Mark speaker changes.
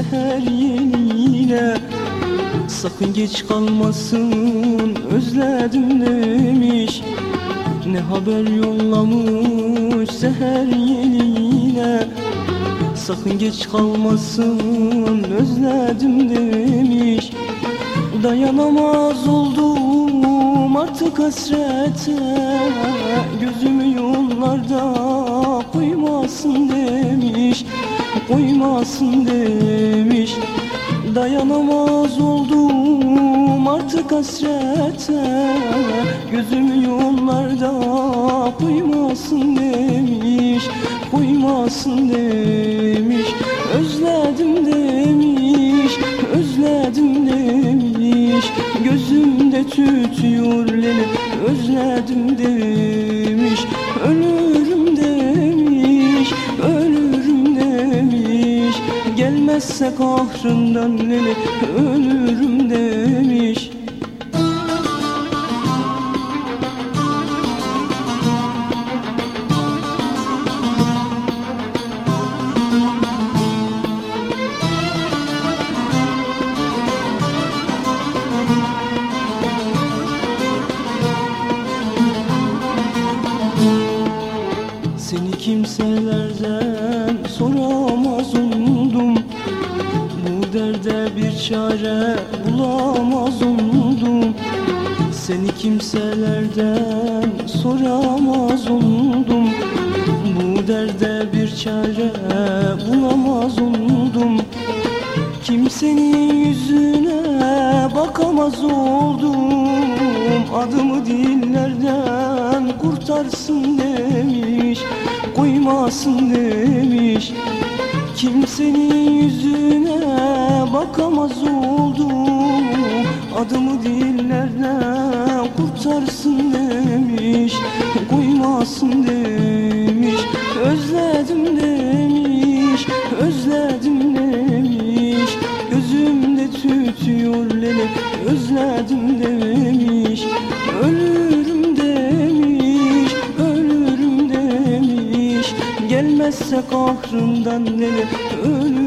Speaker 1: seher yeliyle Sakın geç kalmasın özledim demiş. Ne haber yollamış seher yeliyle Sakın geç kalmasın özledim demiş. Dayanamaz oldum artık hasrete. Gözümü yollarda koymasın demiş Koymasın demiş. Dayanamaz oldum artık hasrete. Gözümü yollarda koymasın demiş. Koymasın demiş. Özledim demiş. Özledim demiş. Gözümde tütüyor lele. Özledim demiş. Ölürüm Gelmezse kahrından lele Ölürüm demiş derde bir çare bulamaz oldum Seni kimselerden soramaz oldum Bu derde bir çare bulamaz oldum Kimsenin yüzüne bakamaz oldum. Adımı dillerden kurtarsın demiş Koymasın demiş. Kimsenin yüzüne bakamaz oldum. Adımı dillerden kurtarsın demiş Koymasın demiş. Özledim demiş Özledim demiş. Gözümde tütüyor lele Özledim demiş. Ölürüm demiş Ölürüm demiş. Gelmezse kahrından lele Ölürüm